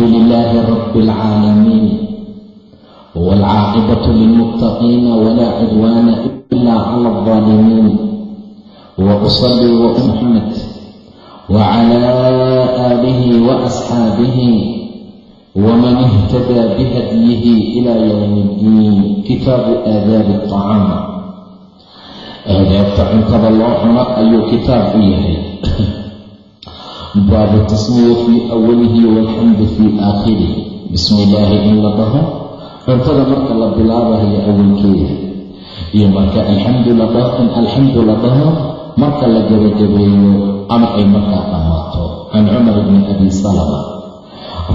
الحمد لله رب العالمين والعاقبة للمتقين ولا عدوان إلا على الظالمين وأصلي وأحمد وعلى آله وأصحابه ومن اهتدى بهديه إلى يوم الدين كتاب آداب الطعام aadaabta cuntada loo cuno ayuu kitaab u yahay baabu tasmiya fii awalihi walxamdu fii aakhirihi bismi illaahi in la dhaho cuntada marka la bilaabayo awalkeeda iyo marka alxamdu la dhaho marka la gabagabeeyo ama ay markaa dhammaato can cumar bni abi salama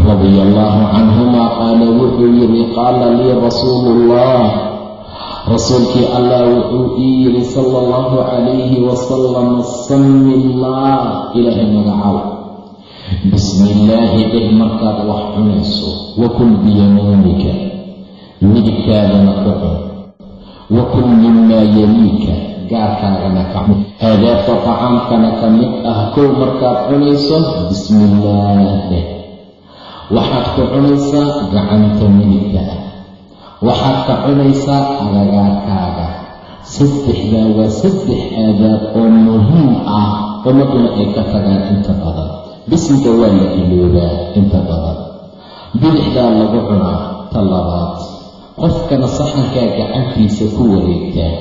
radia allaahu canhuma qaala wuxuu yidhi qaala lii rasuulu ullah rasuulkii allah wuxuu ii yidhi sala allahu calayhi wasalam sami illaah ilaahay magacaw bismi illaahi dheh markaad wax cunayso. Wakul biyamiinika midigtaadana ka cun. Wakul mimaa yaliika gaarkaagana ka cun. Aadaabta tacaamkana ka mid ah kow markaad cunayso bismi illaah dheh. Waxaad ku cunaysaa gacanta midigta ah waxaad ka cunaysaa agagaarkaaga saddexdaa waa saddex aadaab oo muhiim ah ummaduna ay ka tagaan inta badan. Bisinka waa la iloobaa inta badan. Bidixdaa lagu cunaa ta labaad. Qofkana saxankaa gacantiisa ku wareegtaa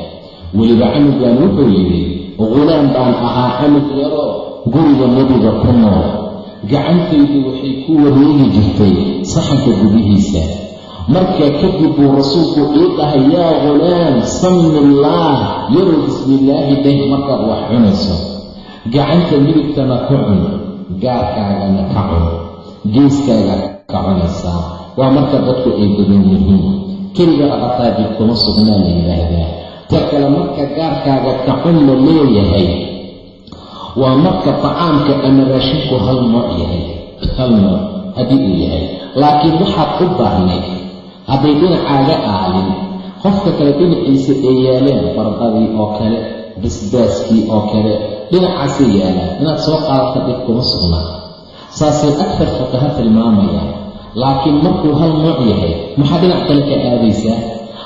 weliba canugan wuxuu yidhi qulaan baan ahaa canug yaroo guriga nebiga ku nool. Gacantaydu waxay ku wareegi jirtay saxanka gudihiisa markaa kadib buu rasuulku ii dhahay yaa qulaam sami illaah yarow bismillaahi dheh markaad wax cunayso. Gacanta midigtana ku cun gaarkaagana ka cun geeskaaga ka cunaysaa waa marka dadku ay badan yihiin. Keliga aqataajib kuma sugnaa la yidhaahdaa ta kale marka gaarkaaga ka cun la leeyahay waa marka tacaamka ama raashinku hal nooc yahay hal nooc haddii uu yahay. Laakiin waxaad u baahnayd hadday dhinacaaga aalin qofka kale dhinaciisa ay yaaleen bardadii oo kale basbaaskii oo kale dhinacaasay yaalaan inaad soo qaadata dhib kuma sugnaa saasay agtar fuqaha tilmaamayaan. Laakiin markuu hal nooc yahay maxaa dhinac kale ka aadaysaa?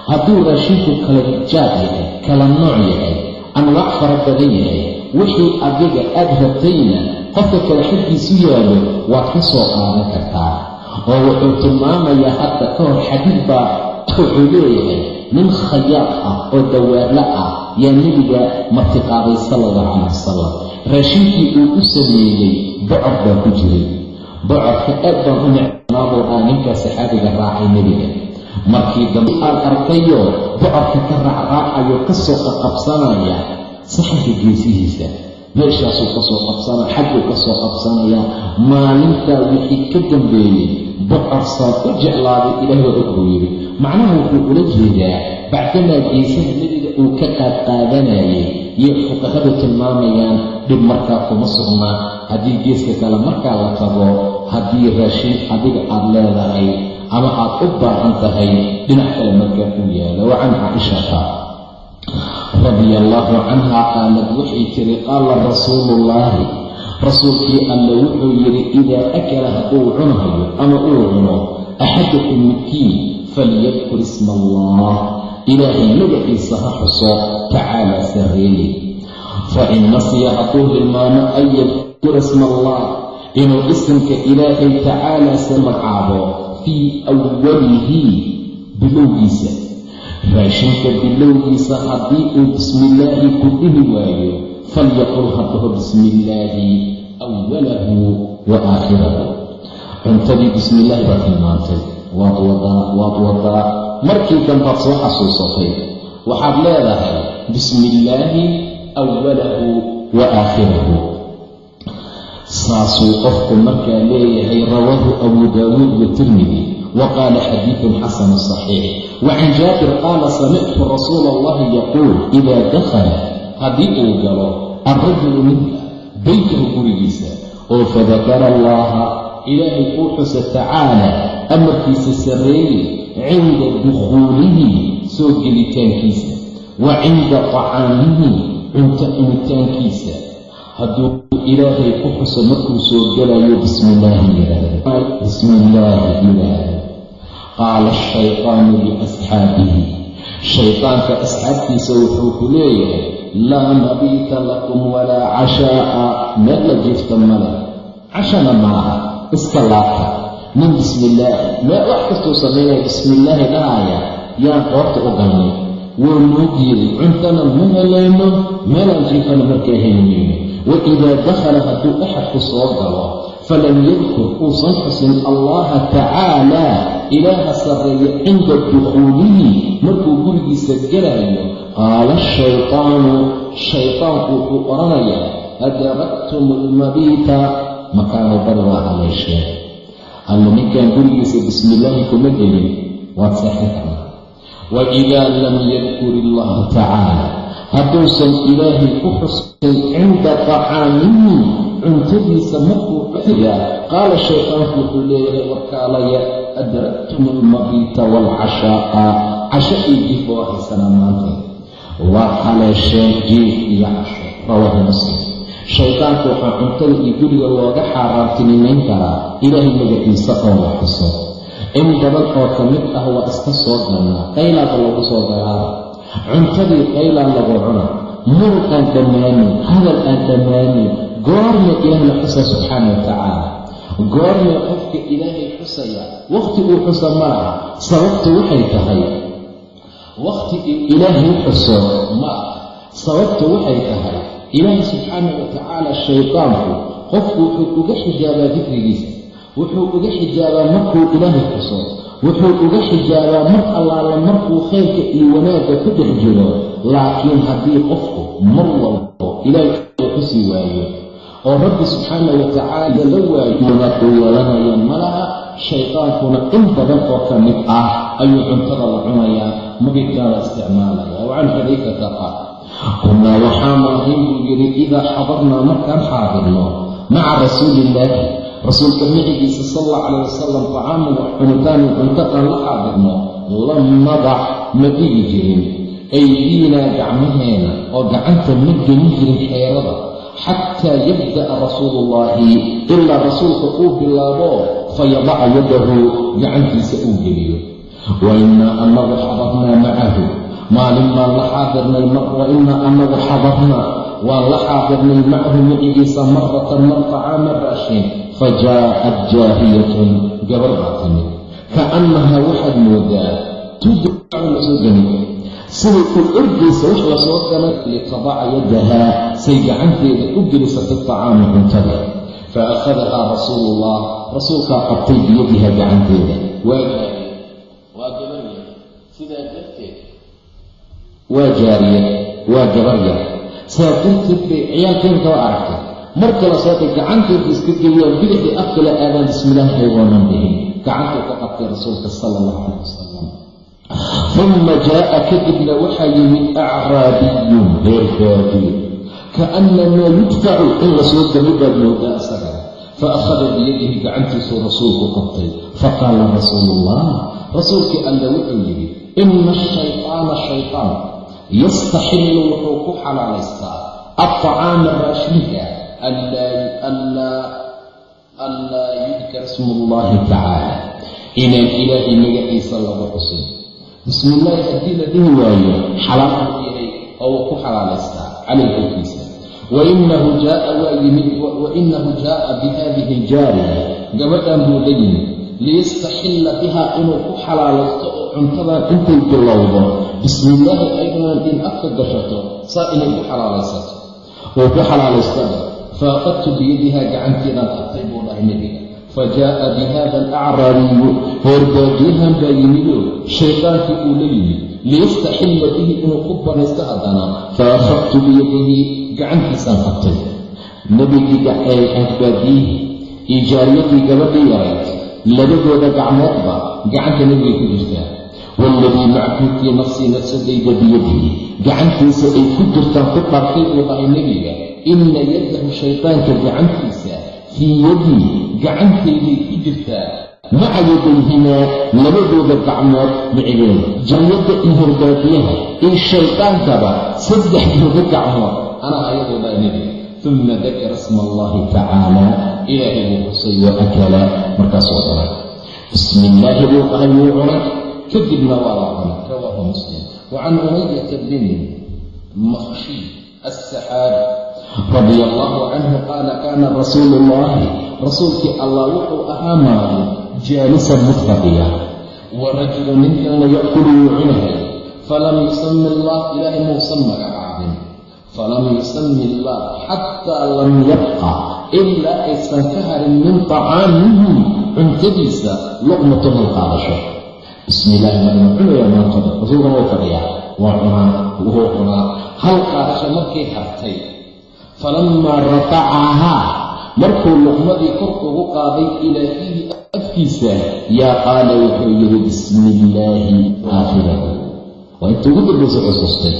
Hadduu raashinku kala jaad yahay kala nooc yahay anwaac fara badan yahay wixii adiga aad rabtayna qofka kale xaggiisu yaallo waad ka soo qaadan kartaa oo wuxuu tilmaamayaa hadda ka hor xadiid baa wuxuu leeyahay nin khayaaq ah oo dawaarla ah yaa nebiga martiqaaday sala allahu calayh wasalam raashinkii uu u sameeyey bocor baa ku jiray. Bocorka aad baan u necmaabuu ah ninkaa saxaabiga raacay nebiga. Markii dambe aad arkayo bocorka ka raacraacayo ka soo qaqabsanaya saxanka geesihiisa meeshaasuu ka soo qabsanaya xagguu ka soo qabsanayaa maalintaa wixii ka dambeeyey bocor saad u jeclaaday ilaah waa og yidhi macnaha wuxuu ula jeedaa bacdamaa geesaha nebiga uu ka qaadqaadanayay iyo fuqahadu tilmaamayaan dhib markaa kuma sugnaa haddii geeska kale markaa la tago haddii raashin adiga aad leedahay ama aad u baahan tahay dhinac kale markaa uu yaalo. Wa can caaishata radia allaahu canha qaalad waxay tiri qaala rasuuluullaahi rasuulkii alle wuxuu yidhi idaa akala hadduu cunahayo ama uu cuno axadakum midkiin falyadkur isma allah. Ilaahay magaciisa ha xuso tacaalaa sarreeye. Fa in nasiya hadduu hilmaamo an yadkura isma allah inuu isimka ilaahay tacaalaa sa magacaabo fii awalihi bilowgiisa. Raashinka bilowgiisa haddii uu bismillaahi ku dhihi waayo falyaqul haddaho bismillaahi awalahu wa aakhirahu cuntadii bismillaahi baad tilmaantay. Waad wadaa markii dambaad soo xasuusatay waxaad leedahay bismillaahi awalahu wa aakhirahu. Saasuu qofku markaa leeyahay rawaahu abu daawuud wa tirmidi wa qaala xadiidun xasanu saxiix. Wa can jaabir qaala samictu rasuula allahi yaquul idaa dakhala. Haddii uu galo alrajulu minka beytahu gurigiisa oo fadakara allaha ilaahay uu xusa tacaala amarkiisa sarreeye cinda dukhuulihi soo gelitaankiisa wa cinda tacaamihi cunto cunitaankiisa hadduu ilaahay ku xuso markuu soo gelayo bismi illaahi yidhaahdo bismi illaahi yidhaahdo qaala ashaytaanu liasxaabihi shaydaanka asxaabtiisa wuxuu ku leeyahay laa nabiita lakum walaa cashaa'a meel la jiifta male cashana maaha iska laabta. Nin bismi illaahi mee wax kastuu samaynaya bismi illaahi dhahaya yaan qoorta u galnay. Wuu noo diiday. Cuntana ma helayno meelaan jiifana markaa helayno wa idaa dakhala hadduu axadku soo galo falam yadkur uusan xusin allaha tacaalaa ilaaha sarreeya cinda dukhuulihi markuu gurigiisa gelayo qaala ashaytaanu shaytaanku wuxuu odhanayaa adraktum almabiita? Makaano bari waa haleesheen alla ninkaan gurigiisa bismi illaahi kuma gelin waad karnaa wa lam yadkur illaha tacaala. Hadduusan ilaahay ku xusin cinda tacaamihi cuntadiisa markuu cunayaa qaala shaytaanku wuxuu leeyahay warkaalaya adraktum almabiita waalcashaa'a casho iyo jiif waa haysanaa maanta. Waa haleesheen jiif iyo casho. Rawaahu muslim. Shaydaanku waxaa cuntada iyo guriga looga xaaraantinimayn karaa. Ilaahay magaciisa oo la xuso. In badan oo ka mid ah waa iska soo galnaa qaylaada lagu soo galaaba cuntadii qaylaa lagu cuna muruq aan dhammaanin hadal aan dhammaanin goorma ilaahay la xusa subxaana wa tacaala. Goorma qofka ilaahay xusaya wakhti uu xusa ma laha sababtu waxay tahay wakhti ilaahay xuso ma aha sababtu waxay tahay ilaahay subxaana wa tacaala shaydaanku qofku wuxuu uga xijaabaa dikrigiisa wuxuu uga xijaabaa markuu ilaahay xuso wuxuu uga xijaabaa mar allaala markuu khayrka iyo wanaagga ku dhex jiro laakiin haddii qofku mar walbo ilaahay uu xusi waayo oo rabbi subxaana wa tacaala la waayo wanaag uu yeelanayo malaha shaydaankuna in badan oo ka mid ah ayuu cuntada la cunayaa magidkaala isticmaalaya. Wa can xadiikata qaal kunnaa waxaanu ahayn buu yidhi idaa xadarnaa markaan xaadirno maca rasuuliillaahi rasuulka micigiisa sal alla calayh wasalam tacaaman wax cunitaan cunto aan la xaadirno lam nadac ma dhigi jirin aydiinaa gacmaheena oo gacanta ma gelin jirin xeerada xataa yabda'a rasuuluullaahi ilaa rasuulka uu bilaabo fayadaca yadahu gacantiisa uu geliyo wa innaa annagu xadarnaa macahu maalin baan la xaadirnay wa innaa annagu xadarnaa waan la xaadirnay macahu micigiisa maratan mar tacaama raashin fa jaahiyatun gabar baa timid kaannahaa waxaad moodaa u ordaysa wax la soo ganay litadaca yadahaa say gacanteeda u gelisa fi tacaami cuntada. Fa akhadahaa rasuuluullah rasuulkaa qabtay biyadiha gacanteeda. Waa jaariya waa gabarya sidaa darteed waa jaariya waa gabarya sidaa darteed bay ciyaalkeenka waa aragtay. Mar kale sootay gacanteeda iska geliyaan bidixdii afkala aadaan bismillaahi aygoonan dhihin gacantuu ka qabtay rasuulka sala allahu calayh wasalam uma jaa'a kadibna waxaa yimid acraabiyun reer baadiyo kaannamaa yudfacu in la soo gami baad moodaa isaga fa akhada biyadihi gacantiisuu rasuulku qabtay. Faqaala rasuulu ullah rasuulkii alle wuxuu yidhi ina ashaytaana shaytaan yastaxillu wuxuu ku xalaalaystaa alطacaama raashinka anlaa yudkar ismu ullahi tacaala inaan ilaahay magaciisa lagu xusin bismi illaahi haddii la dhihi waayo xalaal yahay oo wuu ku xalaalaystaa calay korkiisa wainahu jaaa waa yimid wainahu jaaa bihadihi aljaariya gabadhan buu la yimid liyastaxilla bihaa inuu ku xalaalaysto oo cuntadan intay bilowdo bismi illaahi aydanan in afka gashato saa inay ku xalaalaysato oo ku xalaalaystaan faaqadtu biyadiha gacanteedaan qabtay buu dhahay nebiga fa jaa'a bi hada alacraabiyu reerbaadiyahan baa yimidoo shaydaankii uu la yimid liyastaxilla bihi inuu ku banaysto haddana fa biyadihi gacantiisaan qabtay nebigii reerbaadiyihii iyo jaariyadii gabadhii yarayd labadooda gacmoodba gacanta nebigay ku jirtaa waaladii macbuudkii nafsii nafsadayda biyadihi gacantiisa ay ku jirtaan ku dhartay uu dhahay nebiga inna yadahu shaydaanka gacantiisa fii yadii gacantayday ku jirtaa maca yadayhimaa labadooda gacmood micigeeda jannada iyo horbaadiyaha iyo shaydaankaba saddexdooda gacmood. Anaa ayadoo dhaa nebiga uma dakara sma allahi tacaala ilaahay buu xusay wa akala. Markaasuu cunay bismi illaahi buu dhahay wuu cunay. Kadibna waa la cunay. Rawaahu muslim. Wacan umayata bin makhshiy asaxaabi radia allahu canhu qaala kaana rasuulu ullahi rasuulkii allah wuxuu ahaa maalin jaalisan mid fadhiya wa rajulu ninkanna ya'kulu wuu cunahay. Falam yusami allah ilaahay muusan magacaabin. Falam yusami allah xataa lam yabqa ilaa aysan ka harin min tacaamihim cuntadiisa luqmatun hal qaadasho. Bismi illaahi marna cunayaa maantada rasuulkan way fadhiyaa. Waa cunaa wuu cunaa. Hal qaadasho markay hartay. Falammaa rafacahaa markuu luqmadii kor ugu qaaday ilaa fiihi afkiisa yaa qaala wuxuu yidhi bismi illaahi aakhirahu waa inta ugu dambaysa xusuustay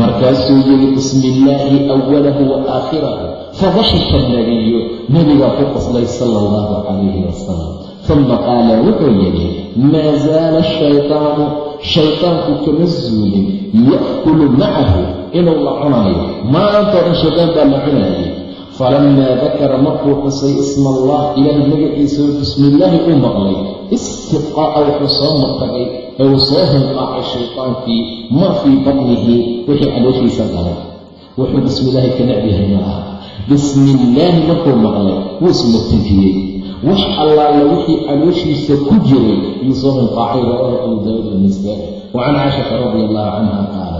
markaasuu yidhi bismi illaahi awalahu wa aakhirahu fadaxika nabiyu nebigaa ku qoslay sala allahu calayhi wasalam uma qaala wuxuu yidhi maa zaala ashaytaanu shaytaanku kama zuulin ya'kulu macahu inuu la cunayo. Maanta dhan shaydaan baa la cunayay falamaa dakara markuu xusay isma allah ilaahay magaciisao bismillaahi uu maqlay. Istiqaa'a wuxuu soo matagay ee uu soo hinqaacay shaytaankii maa fii batnihi wixii calooshiisa galay. Wuxuu bismillaahi ka necbihay malaha bismillaahi markuu maqlay wuu ismatejiyey wax allaala wixii calooshiisa ku jiray yuu soo hinqaacay rawaahu abu daawuud alnisaa'i wa can caishata radi allahu canha qaala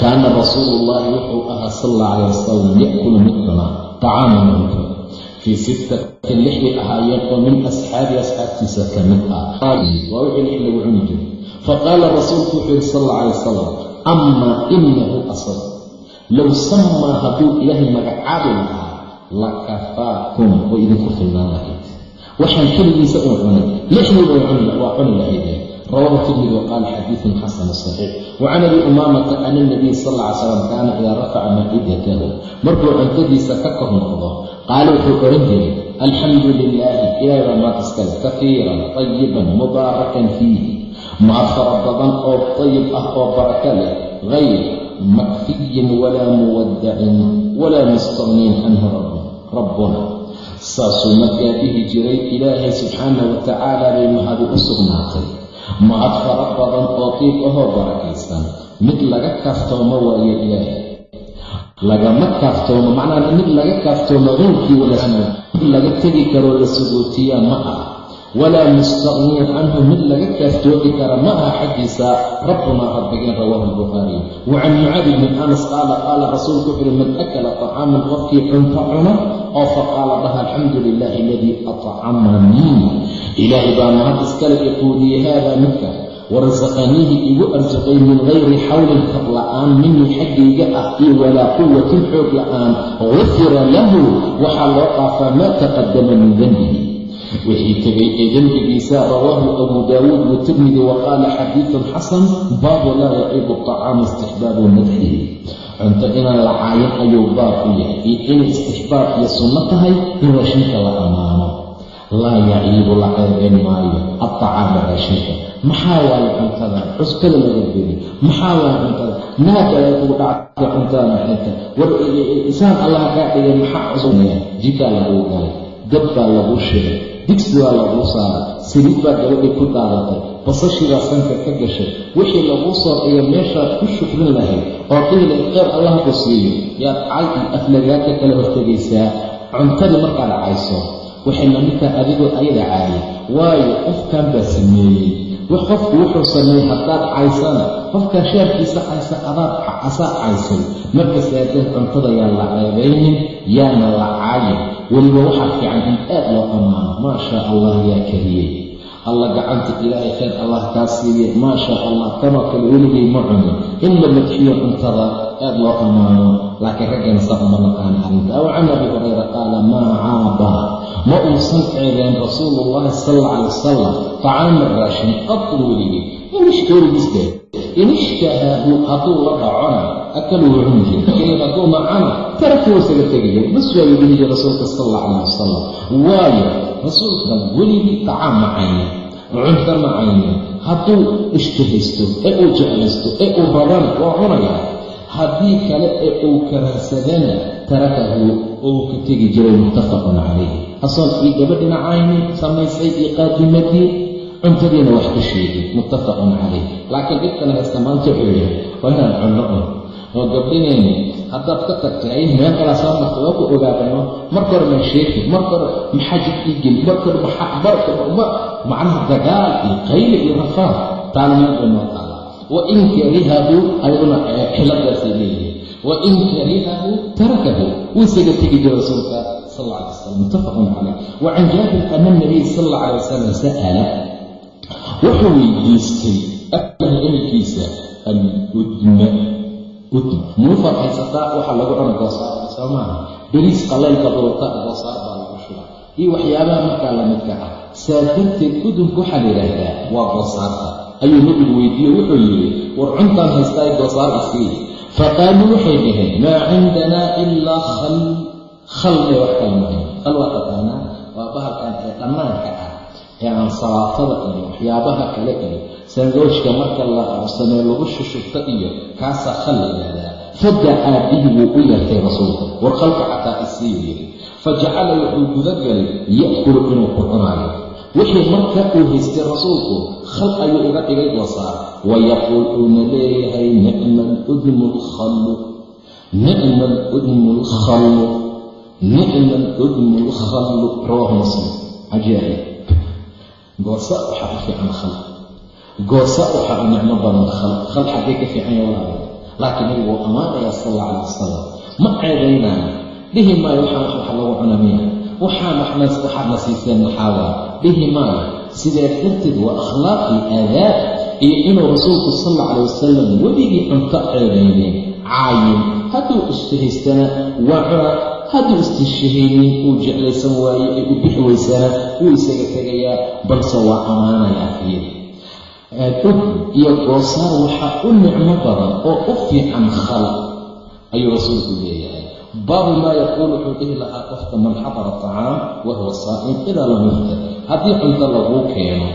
kaana rasuulu ullaahi wuxuu ahaa sal alla calayh wasalam ya'kulu mid cuna tacaaman cunto fii sittatin lixday ahaayeen oo min asxaabi asxaabtiisa ka mid ah waa wixii lix lagu cuni jiray. Faqaala rasuulku wuxuu yihi sal alla calay wasalam amaa inahu asad low samaa hadduu ilaahay magacaabi lahaa lakafaakum way idinku filnaan lahayd waxaan keligiisa uu cunay lixdii waa cuni lahaydeen rawaahu tirmidi waqaala xadiidun xasanu saxiix wacan abi umaamata ana nabiy sal alla ly slam kaana idaa rafaca maa'idatahu markuu cuntadiisa ka kor noqdo qaala wuxuu ohan jiray alxamdu lilaahi ilaahay baa maad iskale kafiiran tayiban mubaarakan fiihi maad fara badan oo tayib ah oo baraka leh hayr makfiyin walaa muwaddacin walaa mustaqniin canhu rabbuna saasuu markaa dhihi jiray ilaahay subxaana wa tacaala u sugnaatay mahad fara badan oo qiib ahoo barakaysan. Mid laga kaaftoomo waayo ilaahay lagama kaaftoomo macnaha mid laga kaaftoomo qeyrkii walaana mid laga tegi karoo la sagootiyaa ma ah walaa mustaqniyan canhu mid laga kaaftoomi kara ma aha xaggiisa rabbunaa rabbigeen rawaahu albukhaariy wa can mucaadi bni anas qaala qaala rasuulku wuxuuhi man akala طacaaman qofkii cunto cuno oo faqaala dhaha alxamdu lilaahi aladii atcamanii ilaahay baa mahad iskale iquudiyey haadaa midka warasaqaniihi igu arsuqay min gayri xawlin kab la'aan minii xaggayga ah iyo walaa quwatin xoog la'aan gufira lahu waxaa loo dhaafaa maa taqadama min denbihi wixii tegay ee dembigiisa rawaahu abu daawuud watirmidi wa qaala xadiidun xasan baabu laa yaciibu طacaama istixbaabu madxihi. Cunto inaan la caayin ayuu baab u yahay. Iyo inay istixbaab iyo sunno tahay in raashinka la ammaano laa yaciibu la ceebeen maayo aطacaama raashinka. Maxaa waaye cuntada? Cusbada laga geli maxaa waaye cuntada? Naagala kugu dhactay cuntada maxayta war isaan allah kaa dhigay maxaa cusubnaya jikaa laguu galay dab baa laguu shigay digsi baa laguu saaray saliid baa gabadhii ku daadatay basashiibaa sanka ka gashay wixii laguu soo dhiga meeshaad ku shukrin lahayd oo qiila qeyr allah ku siiyo. Yaad cay iyo aflagaadka kala hortegaysaa cuntadii markaad cayso waxay lamidtaha adigoo ayada caayay waayo qofkan baa sameeyey. Qofku wuxuu sameeyey haddaad caysana qofkaa shaarkiisa caysa adaad asaa caysay marka saadeed cuntada yaan la ceebaynin yaana la caayin weliba waxaa fiican in aad loo ammaano. Maa shaa allah yaa kariyey alla gacanta ilaahay khayr allah kaa siiye maa shaa allah kanoo kale weligay ma cunin. In la madxiyo cuntada aad loo ammaano laakiin raggana saa uma naqaan arrinta aw can abi hurayra qaala maa caaba ma uusan ceebeen rasuulu llahi sal alla calay wasalam tacaaman raashin qadu weligay in ishtoorigisde in ishtahaahu hadduu la dhacona akaluu cuni jir hadduu nacana tarakuu isaga tegi jir bas jir rasuulka sal alla calah wasalam waayo rasuulka weligii tacaam macayna cunto macayna hadduu ishtahaysto ee uu jeclaysto ee uu rabana waa cunaya haddii kale ee uu karahsadana tarakahu uu ka tegi jiray muttafaqun calayh. Asoon ii gabadhina cayni samaysay iyo qaadimadii cuntadiina wax ka sheegin muttafaqun calayh. Laakiin dhibkana haysta maanta wuxuu yahay waa inaan cunno un oo gabdhinayni haddaad ka tagtay ay meel kalaa soo marta waa ku ogaadano marka hore maa sheegi marka hore maxaa jid ii geli marka hore maxaa barka macnaha dagaal iyo qayle iyo rafaad noo taala wain karihahu ayaduna xiladaasay leeyihiin wain karihahu tarakahu wuu isaga tegi jira rasuulka sal alla alay wasalam muttafaqun calayh wa can jaabir ana nabiy sal alla alay wasalam sa'ala wuxuu weydiistay ahlah ehelkiisa aludma udma muufaad haysataa waxaa lagu cuna goosaarka soo maaha beriis qalaylka dulta goosaar baa lagu shuba iyo waxyaabaha markaa lamidka ah saa darteed waxaa la waa goosaarta ayuu nabigu weydiiye wuxuu yidhi war cuntaan haystaa goosaar isii. Faqaaluu waxay dhaheen maa cindanaa ilaa khal khal may wax kala mahayn khal waa taqaanaa waa bahalkan ee dhannaanka ah ee aan salaatada iyo waxyaabaha kale iyo sangoojka marka la samee lagu shushubto iyo kaasaa khal la yidhaahdaa. Fadacaa bihi wuu u yartay rasuulka war khalka xataa isii yiri fajacala wuxuu gudagalay ya'kulu inuu ku cunaayo wixii marka uu haystay rasuulku khal ayuu uga dhigay goosaar wayaquul uuna leeyahay nicma aludmu lkhallu nicma aludmu lkhallu nicma aludmu lkhallu rawaahu muslim. Cajaa'ib goosa waxaa u fiican khal. Goosa waxaa u nicmo badan khal. Khal xaggee ka fiican ya walaala laakiin nabigu wuu ammaanayaa sal alla calay wasalam ma ceebaynaayo dhihi maayo waxaan wax lagu cuna miya waxaan waxnas waxaadna siiseen maxaawaa dhihi maayo sidaa darteed waa akhlaaqii aadaab iyo inuu rasuulku sal alla wasalam weligii cunto ceebaynin caayin hadduu ishtahaystana waa cuna hadduu istishahaynin uu jeclaysan waayo ay u bixi weysana wuu isaga tegayaa balse waa ammaanayaa fiir ud iyo goosaar waxaa u nicmo badan oo u fiican khal ayuu rasuulku leeyahay baabu maa yaquulu wuxuu dhihi lahaa qofka man xadara tacaam wa huwa saa'im idaa lam haddii cunto laguu keeno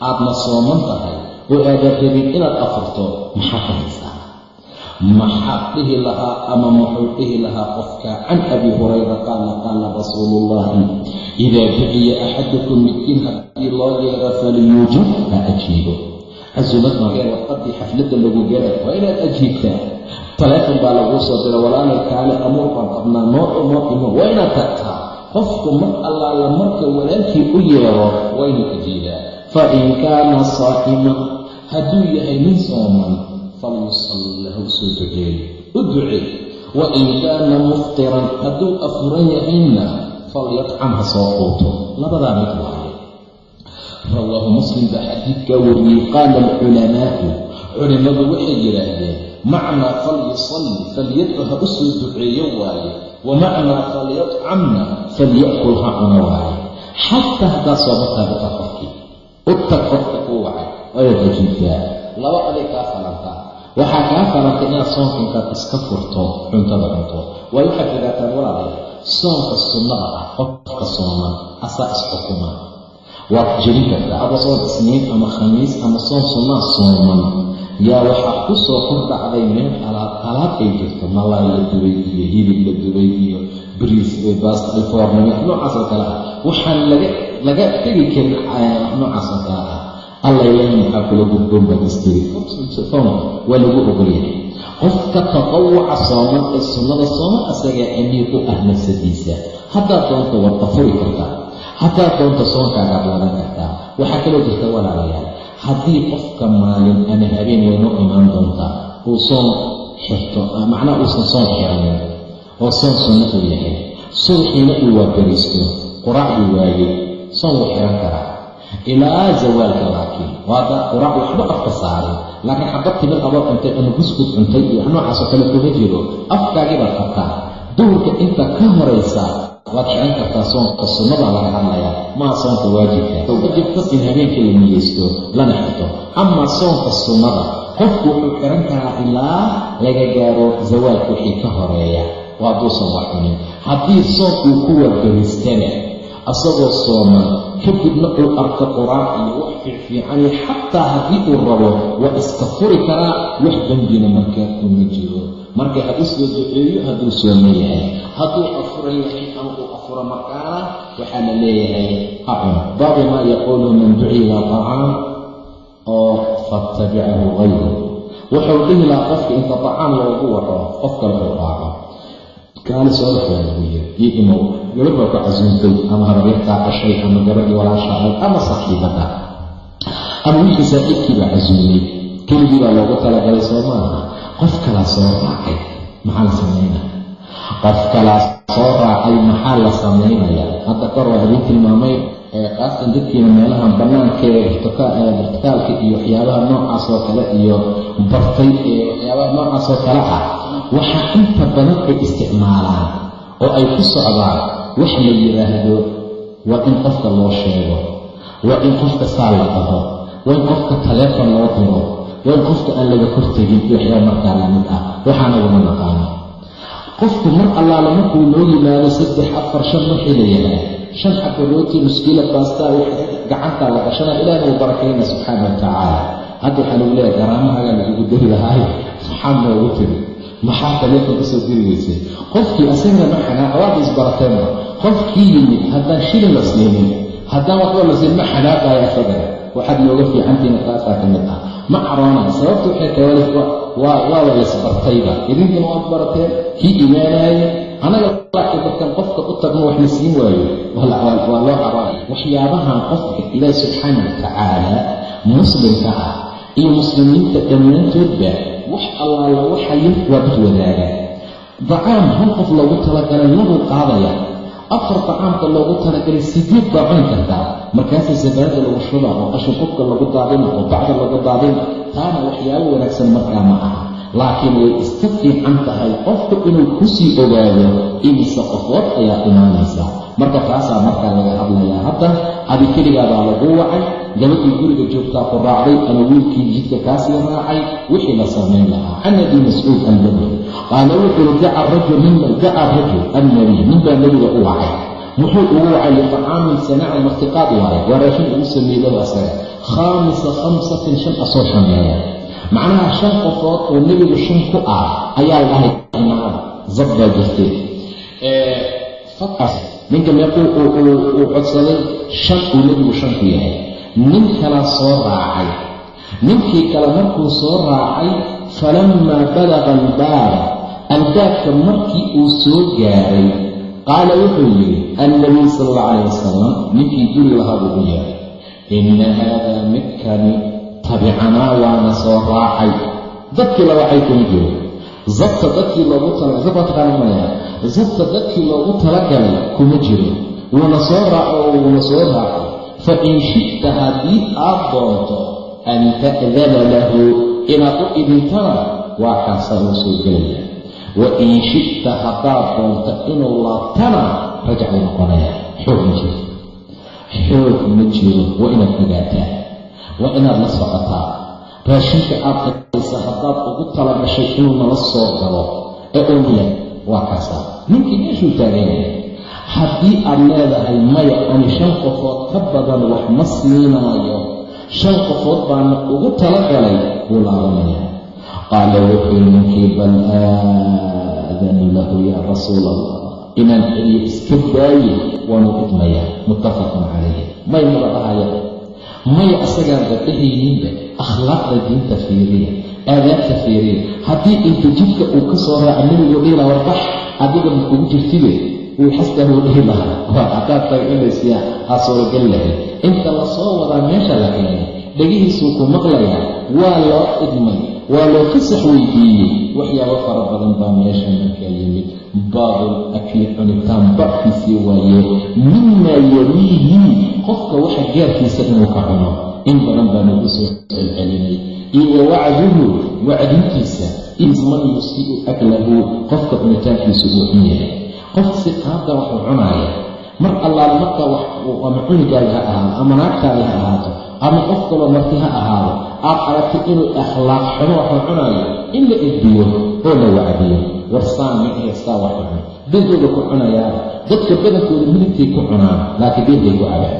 aadna sooman tahay oo aadan rabin inaad afurto maxaa ka haysaa maxaad dhihi lahaa ama muxuu dhihi lahaa qofka can abi hurayra qaala qaala rasuuluullahi idaa duciya axadukum midkiin haddii loo yeero faliyuujib ha ajiibo casumad magee warqadii xafladda lagu garay waa inaad ajiibtaa taleefon baa laguu soo dira walaalay kaale amuur baan qabnaa noo noo imo waa inaad tagtaa qofku mar allaala marka walaalkii u yeero waa inuu ajiibaa fa in kaana saa'iman hadduu yahay nin sooman falyusalli lahu soo duceeyo u ducee wa in kaana muftiran hadduu afuran yahayna falyatcam ha soo quuto labadaa mid waaye rawaahu muslim baa xadiidkaa wariyey qaala alculamaa'u culimmadu waxay yidhaahdeen macnaa falyusalli falyadcu ha u soo duceeyo waaye wa macnaa falyatcamna falya'kul ha cuna waaye. Xataa haddaad soomataa u tag qofkii u tag qofka kuu wacay wayaad ajiibtaa laba aday kaa falantaa waxaa kaa farantay inaad soonka intaad iska furto cuntada cunto. Waayo waxaad ogaataan walaalayaa soonka sunnada ah qofka sooman asaa isxukuma waad jebin kartaa aba soon isniin ama khamiis ama soon sunnaa sooman yaa waxaa ku soo kor dhacday meel alaab alaab ay jirto malaay la dubay iyo hilib la dubay iyo bariis baasta alfoornami noocaas oo kale ah waxaan laga laga tegi karin noocaas oo kale ah alla ilaahay maxaa kula gudboon baad istiri waa lagu ogolyahay qofka tatawuca sooman ee sunnada sooman asagaa amiir u ah nafsadiisa haddaad doonto waad afuri kartaa haddaad doonto soonkaagaad wadan kartaa waxaa kaloo jirta walaalayaal. Haddii qofka maalin ama habeen waynoo imaan doontaa uu soon xirto macnaha uusan soon xiranin oo soon sunno uu yahay subaxiina uu waabariisto quraacduu waayey soon wuu xiran karaa. Ilaa zawaalka laakiin waada quraac waxba afka saaray laakiin xabad timid adoo cuntay ama buskud cuntay iyo noocaasoo kale kuma jiro afkaagii baad qabtaa. Duhurka inta ka horaysa waad xiran kartaa soonka sunnadaa laga hadlayaa maa soonka waajibka waajibka in habeenkii la niyeysto lana xirto amaa soonka sunnada qofku wuxuu xiran karaa ilaa laga gaaro zawaalka wixii ka horreeya waa hadduusan wax cunin haddii soonkuu ku wargaristana asagoo sooman kadibna uu arko qur'aan iyo wax fiicfiicani xataa haddii uu rabo waa iska furi karaa wax dembina markaa kuma jiro marka ha duceeyo hadduu sooman yahay hadduu afuran yahay ama uu afuro markaana waxaa la leeyahay ha cuno. Baabu maa yaquulu man duciya tacaam oo fattabicahu hayru wuxuu dhihi lahaa qofka inta tacaam loogu waco qof kale uu raaco. Kaali soo baxdaa lagu yiri iyo gabadh baa ku casuuntay ama habaryartaa dhashay ama gabadhii walaashaay ama saxiibada. Ama wixii saaxiibkii baa casuumiyey. Keligii baa loogu talagalay soo maaha qof kalaa soo raacay maxaa la samaynaya qof kalaa soo raacay maxaa la samaynayaa hadda kor waa idin tilmaamay qaastan dadkiina meelahan bannaanka ee irtikaalka iyo waxyaabaha noocaas oo kale iyo bartay ee waxyaabaha noocaas oo kale ah waxaa inta badan ay isticmaalaan oo ay ku socdaan wax la yidhaahdo waa in qofka loo sheego waa in qofka saa la dhaho waa in qofka taleefon loo diro waa in qofka aan laga iyo waxyaaba markaa la mid ah waxaana lama naqaano qofku mar allaala markuu loo yimaado saddex afar shan markii la yahay shan xabba rooti muskiila baastaa gacantaa la gashana ilaahna barakayna subxaana wa tacaala. Hadda waxaa lagu leeyahay garaamahagaa lagugu dari lahaay maxaa noogu tiri. Maxaa taleefon ka soo diri weysay qofkii asagana ma xanaaqa waad isbarateenba qofkii yimid haddaan shilin la siinin haddaan waxba la siin ma xanaaqaayo asagana waxaad nooga fiicantiina taasaa ka mid ah ma caroonay sababta waxay tahay waa waaba laysbartayba idinkuna waad barateen kii imaanaaya anaga laakiin dadkan qofka u tagno wax la siin waayo. Waa loo caroonay waxyaabahan qofka ilaahi subxaana wa tacaala muslimka ah iyo muslimiinta dhammaantoodba wax allaala waxa yar waa dad wadaaga. Dacaam hal qof loogu talagalay labuu qaadaya afar dacaamka loogu talagalay sideed baa cuni kartaa. Markaasay sabaada lagu shuba oo qashin qofka lagu daadina oo bacda lagu daadina taana waxyaabo wanaagsan markaa ma aha. Laakiin way iska fiican tahay qofku inuu ku sii ogaado imise qofood ayaa imaanaysa. Marka taasaa markaa laga hadlayaa. Hadda adi keligaabaa lagu wacay gabadhii guriga joogtaa ku raacday ama wiilkii jidka kaasii raacay wixii la samayn lahaa. Can abi mascuud albadri qaala wuxuu daca rajul daca rajul annabiy ninbaa nebiga u wacay muxuu ugu wacay litacaamin sanacan martiqaad waaye waa raashin ugu sameeyada asaga khaamisa khamsatin shan asoo shameeya macnaha shan qofood oo nebigu shan ku ah ayaa la dhahay zab baa jirtay ninka meequu uu codsaday shan uu nebigu shan ku yahay nin kala soo raacay ninkii kale markuu soo raacay falammaa balaqa albaaba albaabka markii uu soo gaaray qaala wuxuu yidhi annabiy sala alla calayh wasalam ninkii guri lahaa buu u yeehay inna haadaa midkani tabicanaa waana soo raacay dadkii la wacay kuma jiro zabta dadkii loogu talagalay zabka taqaanamaya zabta dadkii loogu talagalay kuma jiro wuuna soo raaco oo wuuna soo raacay fa in shi'ta haddii aad doonto an ta'dana lahu inaad u idintana waa kaasaa uu soo gelaya. Wa in shi'ta haddaad doonto inuu laabtana rajacuu noqonaya. Xoog ma jiro. Xoog ma jiro. Waa inaad ogaataa. Waa inaad la socotaa. Raashinka aad qadaysa haddaad ugu tala gashay inuu nala soo galo ee uunle waa kaasaa ninkii meeshuu taaganaya haddii aad leedahay maya ani shan qofood ka badan wax ma siinaayo shan qofood baana ugu tala galay wuu laabanaya qaala wuxuu ninkii bal aadanu lahu yaa rasuul allah inaan celiyo iska daaye waanu idmayaa muttafaqun calayh may maba dhahaya maya asagaan gabdhahayninba akhlaaqda diinta fiiriya aadaabta fiiriya haddii inta jidka uu ka soo raaca nebigu dhihi laha warbax adiga ma kugu jirtide wuu xasdahuu dhihi lahaa. Waa haddaad taginaysiya aa suurogeli lahayd inta la soo wadaa meesha la keenay dhegihiisuu ku maqlayaa. Waa loo idmay waa loo fasax weydiiyey. Waxyaabo fara badan baa meesha markaa yimid baabul akli cunitaan baabkiisii waaye mimaa yaliihi. Qofka waxa gaarkiisa inuu ka cuno in badan baa nagu soo celcelinay. Iyo wacduhu wacdintiisa in man yusii'u aklahu qofka cunitaankiisu uu xun yahay qof si qaada waxuu cunaaya mar allaale markaa wax ama cunigaaga ha ahaado ama naagtaada ha ahaato ama qof kaloo marti ha ahaado aad aragtay inuu akhlaaq xumo waxuu cunaayo in la edbiyo oo la wacdiyo. Warsaan ma heestaa wax cun beedooda ku cunayaa dadka badankooda midigtay ku cunaan laakiin beedbay ku cabaan.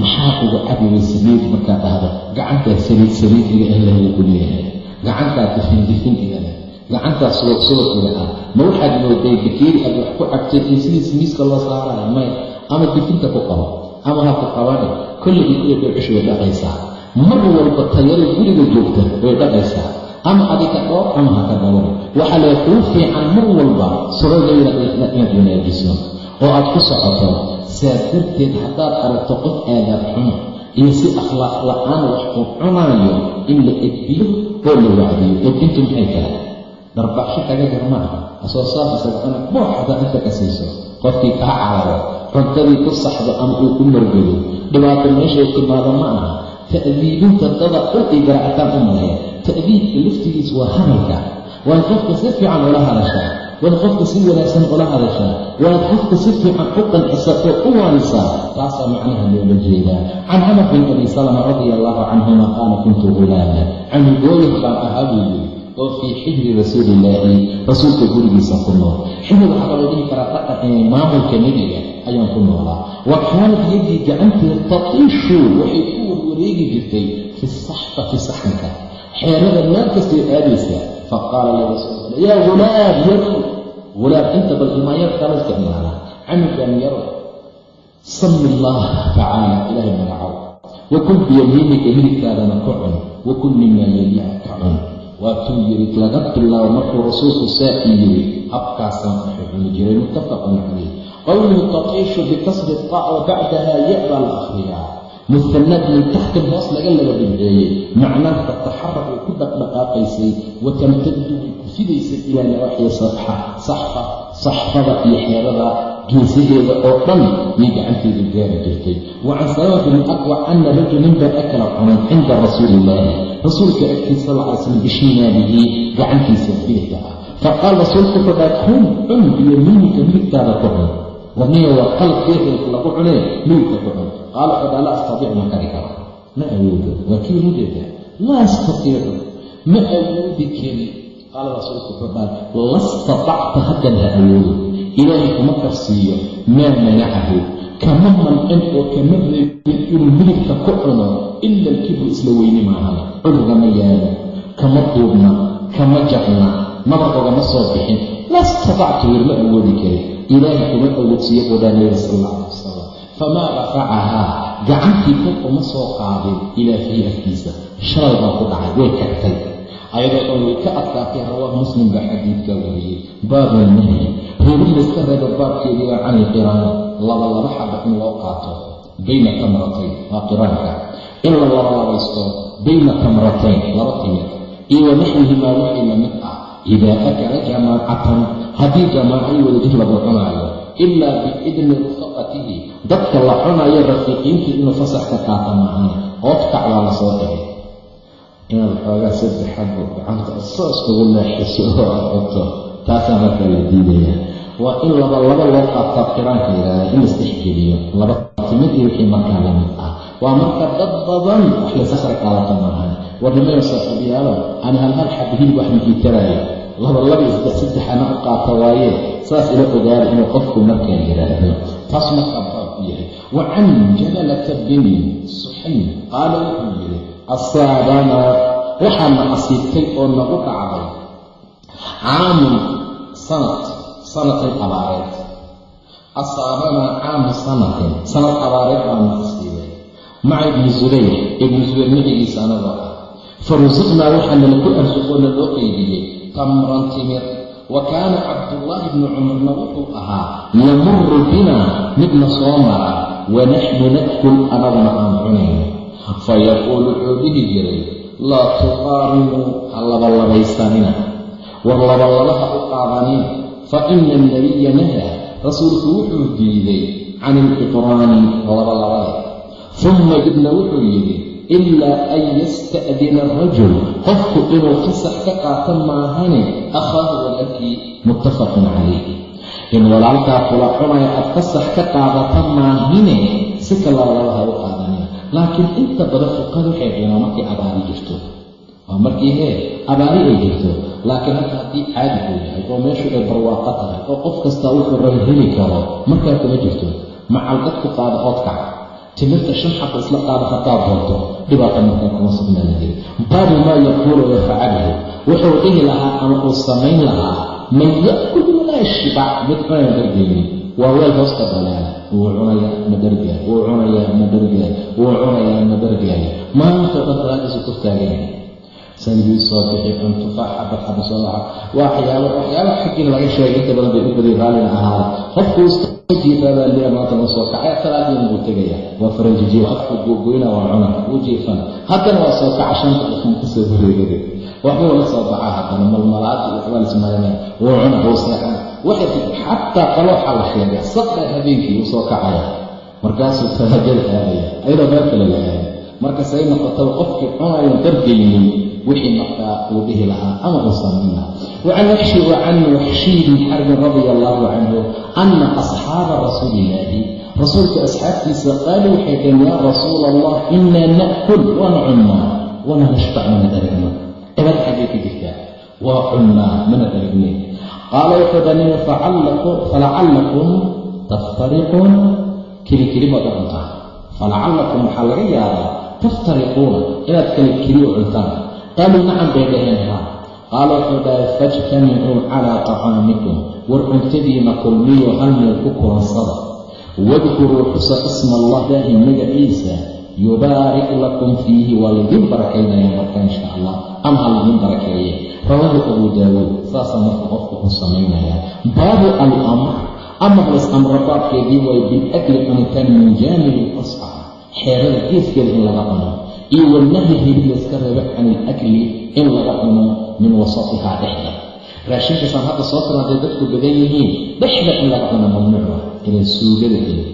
Maxaa uga cabiway saliid markaad dhahdo? Gacantaa saliid saliid iga ehlahay ku leeyahay. Gacantaa difin difin iga leh gacantaa subag subag iga ah ma waxaad mooday bakeeri aad wax ku cabtay in sidiis miiska loo saarayo maya ama difinta ku qabo? Ama ha ku qabane? Kolligii kuya dowcishu way dhaqaysaa. Mar walba tayaro guriga joogta way dhaqaysaa. Ama adiga dhoob ama haka dhowr waxaa lee kuu fiican mar walba surogayda inaad wanaajiso. Oo aad ku socoto saa darteed haddaad aragto qof aadaab xumo iyo si akhlaaq la'aan wax uu cunaayo in la edbiyo oo la wacdiyo edbintu maxay tahay darbaaxsho kaga gar maaha asoo saas isaga inta ka siiso qofkii kaa cararo cuntadii ku saxdo ama uu ku margado dhibaato meeshay timaado ma aha. Ta'diibinta dada ul i garaacitaan u malaya ta'diibka laftigiis waa hadalka. Waad qofka si fiican ula hadashaa waad qofka si wanaagsan ula hadashaa waad qofka si fiican u qancisa oo u waanisaa taasaa macnaha loola jeedaa. Can camar bin abi salama radia allahu canhuma qaala kuntu gulaama. Camigooyin baan ahaa buu yiri oo fii xijri rasuulillaahi rasuulka gurigiisa ku nool. Xijri waxaa kaloo dhihi karaa maamulka nebiga ayaan ku noolaa. Wa kaanat yaddii gacanteed tatiishu waxay ku warwareegi jirtay fi saxanka. Xeerada meel kastay aadaysaa faqaala li rasuul yaa gulaam yarow gulaam inta bal ilmaayar kala isticmaala camigan yarow sami allah tacaala ilaahay magacow wakun biyamiinika midigtaadana ku cun. Wakun mimaa yaliica ka cun waatuu yiri laga bilaabo markuu rasuulku saa'ii yiri habkaasaan wuxuu cuni jiray muttafaqun calayh qowluhu tatiishu bikasri taa wa bacdaha ya baa la akhriyaa. Musanad min taxtin hoos laga laga dhibceeyey macnaha tataxaraq ay ku dhaqdhaqaaqaysay wa tamtaddu way ku fidaysay ilaa nawaaxiya saxa saxfa saxfada iyo xeerada geesaheeda oo dhan yay gacanteedu gaari jirtay. Wa can salama bni aqwac ana rajulan baa akala cunan cinda rasuuli illaahi rasuulka agtiisa sal ly slam bishimaalihi gacantiisa bidixda ah. Faqaal rasuulku wuxuu dhaha kun cun biyamiinika midigtaada ku cun warniga waa qalab geeselka lagu cunee midigta ku cun qaala wuxuu dhaha laa ma kari karo. Ma awoodo. Waa kii ujeeda laa astatiicu ma awoodi kari qaala rasuulku wuxuu dhaha lastatacta haddan ha awoodo ilaahay kuma karsiiyo maa manacahu kama mancin oo kama reebin inuu midigta ku cuno ila alkibru isla weyni maahan cudurgama yaalo kama duubna kama jacna nabar ogama soo bixin. Lastatactu wir ma awoodi kari. Ilaahay kuma awoodsiiyo nabiga sal alla alay wasalam famaa rafacahaa gacantii kor uma soo qaadin. Ilaa fihi afkiisa shalay baa ku dhacay. Way kartay ayadoo dhan way ka adkaatay rawaa muslim baa xadiidkaa wariyey baabu nahyi reebin layska reebo baabkeedii waa can ilqiraan laba laba xaba in loo qaato. Bayna tamratayn waa qiraanka. In la labalabaysto bayna tamratayn laba timir. Iyo wanaxwihimaa wixii la mid ah. Idaa akala jamaacatan. Haddii jamaacayi wadajir lagu cunaayo ilaa biidni rufaqatihi dadka la cunayo rafiiqiintii inuu fasax ka qaata maahan. Oodkac baa la soo dhigay inaad xoogaa saddex xabo gacanta soos ugu leexiso oo aad cunto. Taasaa markaa la diidaya waa in laba laba loo qaataa qiraanka yidhaahda in laisdhexgeliyo laba timid iyo wixii markaa la mid ah. Waa marka dad badan wax laysakra qaadata maahan warnimayo saaxiibyaalo ani hal hal hilib wax makii taraayo laba laba isdex saddexana u qaata waaye. Saas ila ogaada inuu qofku markaa yidhaahdo. Taas markaa baab u yahay. Wa can jalalata bin suxayn qaala wuxuu yidhi asaabanaa waxaana asiibtay oo nagu dhacday caamun sanad sanadkan abaareed asaabanaa caamu sanatin sanad abaareed baana asiibay maca ibni zubayr ibni zubayr magaciisa anagoo ah. Fa rusiqnaa waxaana lagu arsuqoona loo qeybiyey tamran timir. Wa kaana cabdullaahi bni cumarna wuxuu ahaa yamuru binaa midna soo mara wa naxnu nakul anaguna aan cunayn fayaquul wuxuu dhihi jiray laa tuqaarinuu ha labalabaysanina war labalaba ha u qaadanina fa ina alnabiya nahaa rasuulku wuxuu diiday can ilqitraani labalabada uma dibna wuxuu yidhi ilaa an yasta'dina arajul qofku inuu fasax ka qaato maahane akhaahu walaalkii muttafaqun calayh. In walaalkaa kula cunaya aad fasax ka qaadata maahine si kalaalaba ha u qaadanina laakiin inta badan fuqada waxay dheenaa markay abaari jirto. Waa markii hee abaari ay jirto. Laakiin hadda haddii caadi uu yahay oo meeshu ay barwaaqo tahay oo qof kastaa wuxuu raba heli karo markaa kuma jirto. Macal dadku qaada oodkaca timirta shan xaqa isla qaada haddaad doonto. Dhibaata markaa kuma sugnaa la jiri baabu maa yaquulu wafacalahu wuxuu dhihi lahaa ama uu samayn lahaa man ya'kul walaa shibac mid cunaya dargeynin waa weel hooska daleela wuu cunayaa madargaay wuu cunayaa madargaay wuu cunayaa madargaay maanta dhan raadiisu ku taaganaya soo bixi cun tufaax xabad xaba soo baxa waxyaaba waxyaabaha xaggin laga sheegay inta badan bay u baday raallina ahaada qofku iska jiifabaa lia maanta ma soo kacay talaadiina buu tegaya waa faranjijiya qofku googoyna waa cuna. Wuu jiifana haddana waa soo kaca shanta qofmu ka soo wareegada waxbuu la soo baxaa haddana malmalaadi waxbaa lismaayana wuu cuna wuu seexana xataa qalooxa la sheegay sadqa habeenkii uu soo kacaya markaasuu talaajada aadaya ayadoo meel kale la aaya marka say noqotaba qofkii cunayan dargaynin wixii markaa uu dhihi lahaa ama uu samayn lahaa. Wacan waxshi wacan waxshiy bin xarbin radia allahu canhu ana asxaaba rasuuli illaahi rasuulka asxaabtiisa qaaluu waxay dhaheen yaa rasuula allah inaa na'kul waana cunnaa wana nashbac mana darigno cibaad xaggay ka jirtaa waa cunnaa mana darigne qaala wuxuu dhanina falacallakum taftariquun kelikeli baad u cuntaa falacallakum waxaa laga yaabaa taftariquuna inaad kala keli u cuntaan qaaluu nacam bay dhaheen haa qaala wuxuu dhahay fajtamicuu calaa tacaamikum war cuntadiina kulmiyo hal meel ku kulansada wadkuruu xusa isma allah ilaahi magaciisa yubaarik lakum fiihi waa laydin barakaynaya marka insha allah ama ha laydin barakeeye rawaahu abu daawuud saasaa marka qofku ku samaynaya baabu alamr amar lays-amro baabkeedii waay bilakli cunitaan min jaanibi qasca xeerada geeskeeda in laga cuno iyo walnahyi hilib layska reebo can ilakli in laga cuno min wasatihaa dhexda raashinkaasaan hadda soo tiran hadday dadku badan yihiin dhexda in laga cuno mamnuuca ila suugada iyo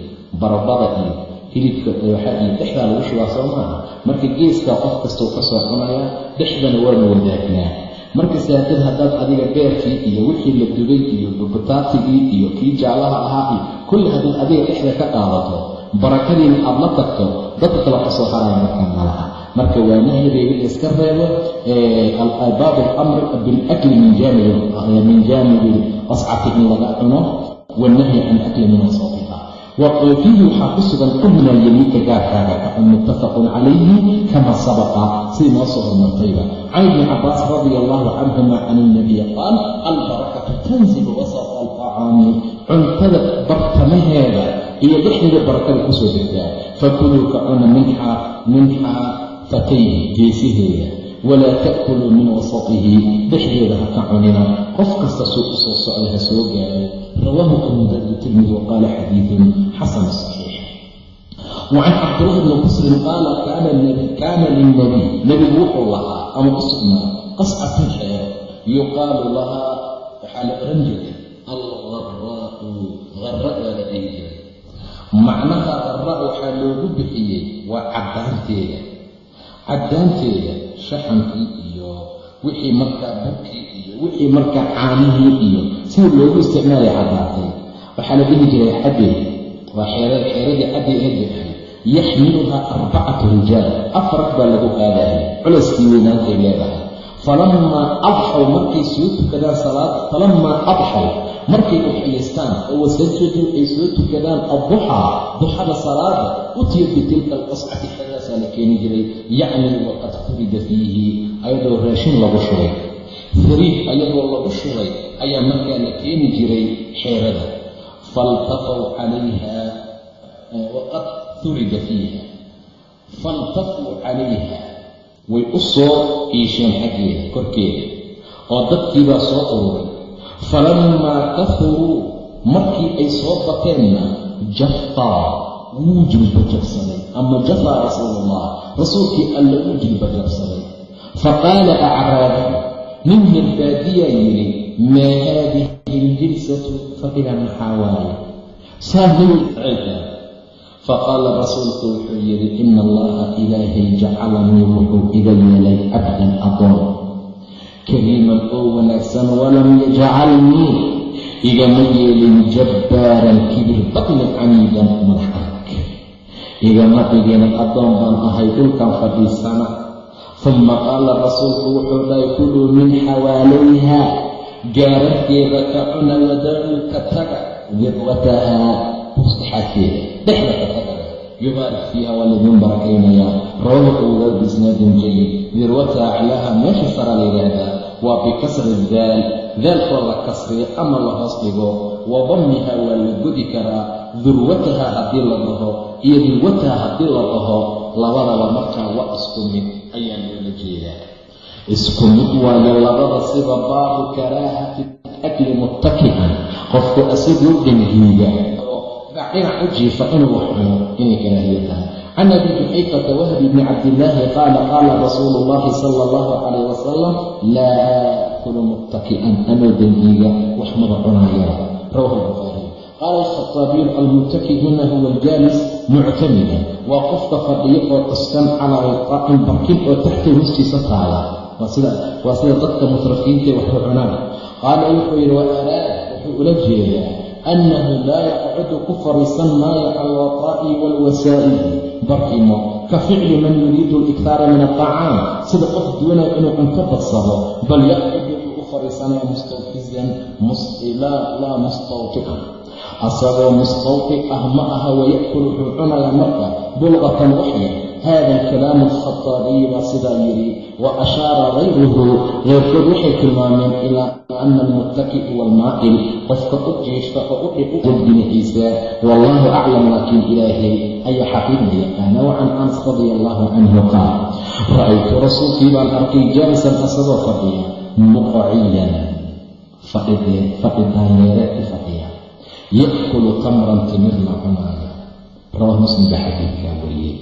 barbada iyo hilibka iyo dhexdaa lagu shubaa soo maaha. Marka geeskaa qof kastuu ka soo cunayaa dhexdana waanu wadaagnaa. Marka saatid haddaad adiga beerkii iyo wixii la dubay iyo butaatigii iyo kii jaalaha ahaa iyo kulli haddaad adiga dhexda ka qaadato barakadiina aad la tagto dadka kale ka soo haraya markaa malaha marka waa nahyigeega iska reebo baab alamr bilakli min jaanibi qascati in laga cuno wannahyi can akli min wasatiha fiihi waxaa ku sugan qubna yamiinka gaarkaaga muttafaqun calayhi kama sabaqa. Sidii noo soo hormartayba can ibni cabaas radia allahu canhuma can ilnabiyi qaal albarakatu tanzilu wasata alطacaami cuntada bartamaheeda iyo dhexdeeda barakada ku soo degtaa fakuluu ka cuna minxaa fatayhi geesiheeda walaa ta'kuluu min wasatihi dhexdeeda ha ka cunina qof kasta suu u soo socda ha soo gaaro rawaahu tirmidi waqaala xadiidun xasan saxiix wacan cabdulahi bni muslim qaala kaana lilnabiy nebigu wuxuu lahaa ama u sugnaa qascatun xeero yuqaalu lahaa waxaa la oran jiray algharaa'u hara waa la dhihi jiray macnaha hara waxaa loogu bixiyey waa caddaanteeda caddaanteeda shaxankii iyo wixii markaa burkii iyo wixii markaa caanihii iyo sidii loogu isticmaalay caddaatay waxaa la dhihi jiray cadey waa xeeradii cadey eedi ahayd yaxmiluhaa arbacatu rijaal. Afar baa lagu qaadayay culayskii weynaantay leedahay. Falamaa adxaw markay soo tukadaan salaada falamaa adxaw markay uxiyaystaan oo wasajaduu ay soo tukadaan adduxaa duxada salaada utiya bitilka alqascati xeradaasaa la keeni jiray yacni waqad furida fiihi ayadoo raashin lagu shubay fariid ayadoo lagu shubay ayaa markaa la keeni jiray xeerada. Faltafaw calayha waqad furida fiiha faltafuu calayha way u soo iisheen xaggeeda korkeeda oo dadkiibaa soo ururay. Falammaa kafuruu markii ay soo bateenna jafaa wuu jilba jabsaday ama jafaa rasuulullah rasuulkii alla wuu jilba jabsaday faqaala acraabi nin mirbaadiyaa yidhi maa haadihi iljilsatu fadhiga maxaa waaye saahmaweyceeda faqaala rasuulku wuxuu yidhi ina allaha ilaahay jacalanii wuxuu iga yeelay cabdan adoon kariiman oo wanaagsan walam yajcalnii igama yeelin jabbaaran kibir badnin caniidan madax igama dhigin addoon baan ahay dhulkan fadhiisana uma qaala rasuulku wuxuu dhahay kuluu min xawaalayha gaararkeeda ka cuna wadacuu ka taga dirwatahaa bustaxaadkeeda dhexda ka taga yubaarik fiiha waa laydin barakaynayaa rawahu awlaad biisnaadin jayid dirwataha aclaaha meesha sara la yidhaahdaa waa bikasri daal daalkoo la kasriyo ama la dhigo wa dammiha waa la godi karaa durwataha haddii la dhaho iyo dirwataha haddii la dhaho labadaba markaa waa isku mid ayaa loola jeedaa. Isku mid waayo labada sida baabu karaahati akli muttaki'an. Qofku asagoo dhangiiga dhinac u jiifa inuu wax cuno inay karaahiyo tahay. Can abi juxayfata wahbi bni cabdillaahi qaala qaala rasuulu llahi sala allahu calayh wasalam laa aakulu muttaki'an anoo dangiiga wax mada cunaayara rawahu lbukhaari qaala alkhataabiyu almuttaki huna huwa aljaalis muctamidan waa qofka fadhiyo oo cuskan calaa wiqaa'in barkin oo taxta hoostiisa taala waa sida dadka mutrafiinta waxu cunaan. qaala wuxuu yidhi wa araada wuxuu ula jeedaa annahu laa yaqcudu ku fariisan maayo alwataa'i waalwasaa'il barkimo ka ficli man yuriidu aliktaara min alطacaam sida qof doonaya inuu cunto badsado bal yaqcudu wuxuu u fariisanaya mustawfizan laa mustawtican asagoo mustawfiq ah ma aha waya'kul wuxuu cunayaa marka bulqatan waxyar hada kalaamu alkhataabiyi baa sidaa yidhi wa ashaara gayruhu keyrkood waxay tilmaameen ilaa ana almuttaki'u waalmaa'il qofka u jiifta oo u wallaahu aclam laakiin ilaahay ayaa xaqiiqna yaqaana wa can anas radia allahu canhu qaal ra'aytu rasuulkii baan arkay jaalisan asagoo fadhiya muqciyan fadhidaaneere ku fadhiya ya'kulu tamran timirna cunaaya rawah muslim baa xadiidkaa wariyey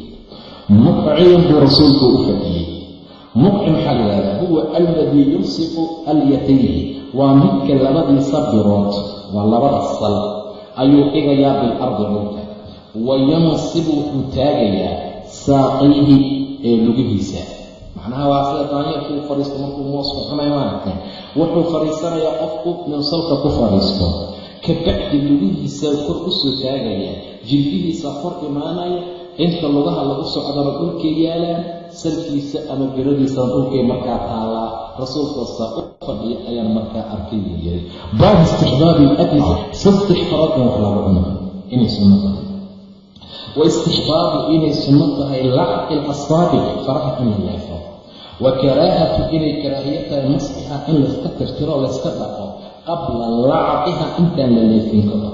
muqciyan buu rasuulku u fadhiyey muqci maxaa la yidhahdaa huwa alladii yumsiku alyatayhi waa midka labadiisa birood waa labada sal ayuu dhigayaa bilardi dhulka wa yansibu wuxuu taagayaa saaqayhi ee lugihiisa macnaha waa sida daanyeerkuu fadhiisto markuu moosku cunay maaragtay wuxuu fadhiisanayaa qofku mewsalka ku fadhiisto kabacdi lugihiisa kor u soo taagaya jildihiisa kor imaanaya inta lugaha lagu socdana dhulkay yaalaan salkiisa ama biradiisana dhulkay markaa taalaa rasuulkoosaa u fadhiya ayaan markaa arkay buu yiri. Baabu istixbaabi lakli saddex farood in wax lagu cuno inay sunno tahay. Wa istixbaabu inay sunno tahay lacqi lasaabic faraha in la leefo wa karaahatu inay karaahiyo tahay masxiha in layska tirtiro layska dhaqo qabla lacqiha intaan la leefin karo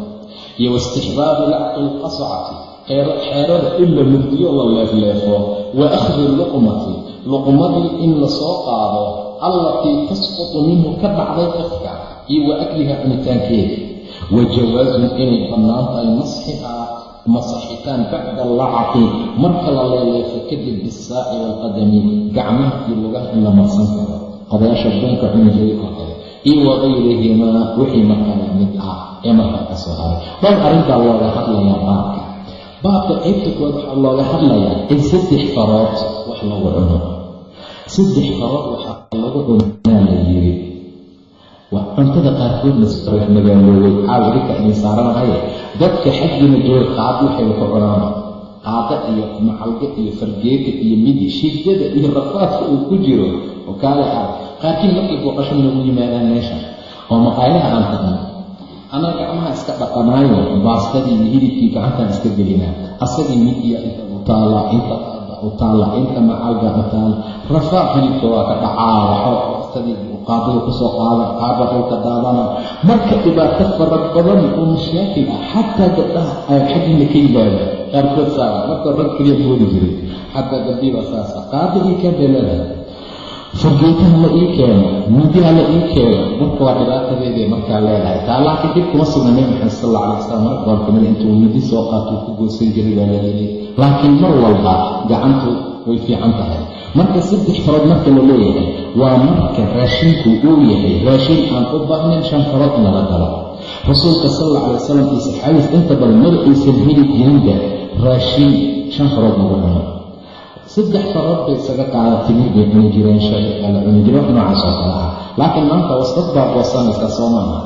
iyo waistixbaabu lacqi lqascati xeerada in la murdiyo la leefleefo wa akhdi luqmati luqmadii in la soo qaado allatii tasqutu minhu ka dhacday qofka iyo wa akliha cunitaankeeda wa jawaasun inay bannaan tahay masxihaa masaxitaan bacda lacaqi marka la leeleefo kadib bisaaci waalqadami gacmaha iyo lugaha in la marsan karo qodayaasha bunka cunijay oo kale iyo wagayrihimaa wixii markaa la mid ah ee markaa ka soo haray. Dhan arrintaa looga hadlayaa baabka. Baabka qaybta kood waxaa looga hadlayaa in saddex farood wax lagu cuno. Saddex farood waxaa lagu cunaa la yiri. Cuntada qaarkoodna wax magaaloobay. Caawilika idin saaranahaye dadka xaggiina jooga qaad waxay ku cunaan. Qaada iyo macalga iyo fargeeda iyo midi shidada iyo rafaadka uu ku jiro. Oo kaale ah qaarkiin markay booqasho nagu yimaadaan meesha. Oo maqaayaha aan taqan annaga gacmaha iska dhaqanaayo baastadii iyo hilibkii gacantaan iska gelinaa. Asagii midiya inta u taala inta u taala inta macalga u taala rafaaq hilibka waa ka dhacaa baastadii qaadada ku soo qaada qaaba dhulka daadana. Marka dhibaato fara badan oo mashaakil ah xataa gabdhaha ay xaggiina ka yimaada qaarkood saara marka rag keliya moodi jiray. Xataa gabdhiiba saasa qaada ii kaa beelada fargeetaha la ii keeno mindiha la ii keeno. Marka waa dhibaatadeeday markaa leedahay. Taa laakiin dhib kuma sugna nabi maxamed sal alla alay wasalam marka hor kamida intuu mindi soo qaatuu ku goosan jiray baa layidhi laakiin mar walba gacantu way fiican tahay. Marka saddex farood marka la leeyahay waa marka raashinku uu yahay raashin aan u baahnayn shan farood in lala galo. Rasuulka sal alla alay wasalam iyo saxaabiis inta badan mada aysan heli jirinba raashin shan farood lagu cuno saddex farood isaga qaada timir bay cuni jireen shay kala cuni wax noocaas oo kale ah. Laakiin maanta wasdad baa goosanaysa soo maaha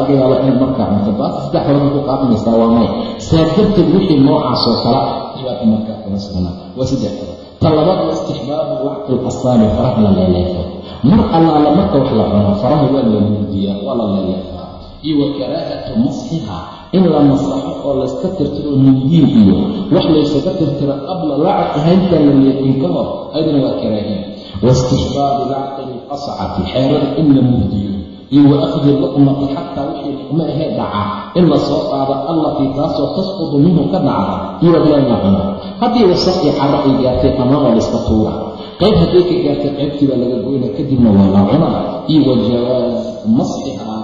laga yaaba inaad markaa cunto baasta saddex horada ku qaadanaysaa waa may. Saa darteed wixii noocaasoo kala dhibaata markaa kala sugnaa waa saddex hore ta labaad waa istixbaabu lacqi asaabi faraha la leeleefo mar allaala marka wax la cuno faraha waa la muudiyaa waa la leeleefaa iyo wa karaahatu masxiha in la masaxo oo layska tirtiro mindiin iyo wax laysaga tirtiro qabla lacaqi hayntaan la leefin ka hor ayadana waa karaahiya waistixbaabi lacqi lascati xeerada in la muudiyo iyo wa akhdi luqmati xataa wixii luqmo ahee dhaca in la soo qaado allatii taasoo tasqudu minhu ka dhacda iyo wadlaan la cuno. Haddii wasaq iyo caro ay gaartay dhammaaba layska tuura qayb hadday ka gaartay qaybtii baa laga goyna kadibna waa la cunaa iyo wa jawaaz masxiha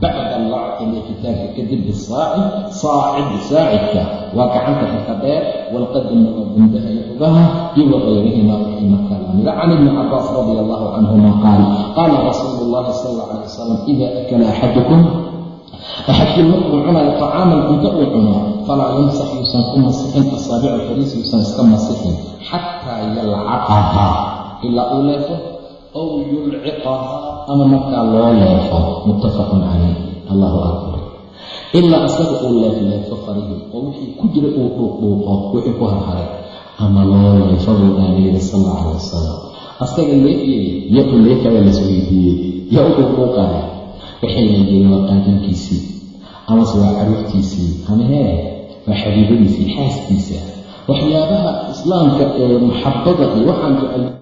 bacda lacqi leefitaanka kadib bisaaci saacid saacidka waa gacanta inka dheer walqadamna waa bundaha iyo ogaha iyo waqayrihima wixii markaa lamida can ibni cabaas radia allahu canhuma qaal qaala rasuulu llahi sal alla alay wasalam ida akala axadukum axadkiin markuu cunayo طacaaman cunto uu cuno falaa yamsax yuusan ku masixin asaabica fariis yuusan iska masixin xataa yalcaqaha ilaa uu leefo ow yulciqaha ama markaa loo leefo muttafaqun calayh allahu akbar ilaa isaga uu leefleefo farihi oo wixii ku jira uu dhuuqdhuuqo wixii ku harharay ama loo leefo buu aana yidhi sal alla calay wasalam asaga leefiyey ya u leefaya lasweydiiyey yaa u dhuuqdhuuqaya waxay leeyihiin waa qaadankiisii amase waa caruurtiisii ama hee waa xabiibadiisii xaaskiisa waxyaabaha islaamka ee maxabada iyo waxaan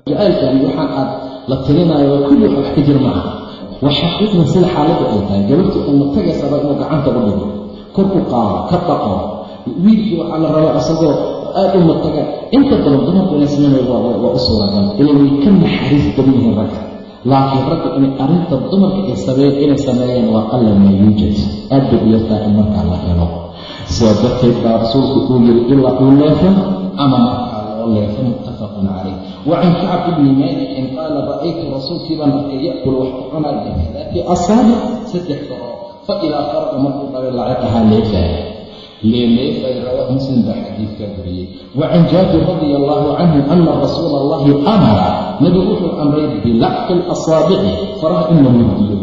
jacaalka iyo waxaan aad la tirinaayo waa kulli wax ka jir maaha. Waa xaqiiqda sida xaaladda ay tahay gabartii uma tagaysaba inuu gacanta u dhigo. Kor ku qaado ka dhaqo. Wiilkii waxaa la rabaa isagoo aad u mataga inta badan dumarku inay sameynaya waa u suuragal ilaa way ka naxariis badan yihiin ragga. Laakiin ragga inay arrinta dumarka inay sameeyeen waa qalla maa yuujad aad bay in markaa la helo. Sidaa darteed baa rasuulku uu yiri ilaa uu leefo ama markaa loo leefo muttafaqun calayh wa can kacb ibni maalikin qaala ra'aytu rasuulkii baan arkay ya'kulu wax ku cunaa bialaati asaabic saddex karo fa idaa faraqa markuu dhabay laciqahaa leefaaya leeleefay rawaa muslim baa xadiidkaa wariyey wa can jaabir radia allahu canhu ana rasuula allahi amara nebigu wuxuu amray bilacqi lasaabici faraha in la murdiyo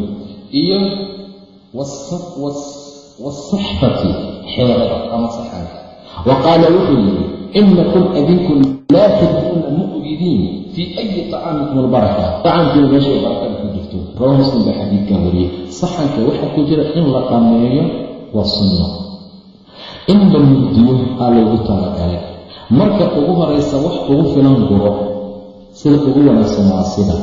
iyo waasaxfati xeerada ama saxanka wa qaala wuxuu yidhi inakum adinku laa tadruuna ma ogidiin fii ayi tacaamikum albaraka tacaamkiina meeshay barakada ku jirto. Rawaa muslim baa xadiidkaa wariyey. Saxanka waxaa ku jira in la dhameeyo waa sunno. In la murdiyo aa loogu talagalay. Marka ugu horaysa wax ugu filan guro sida ugu wanaagsan waa sida.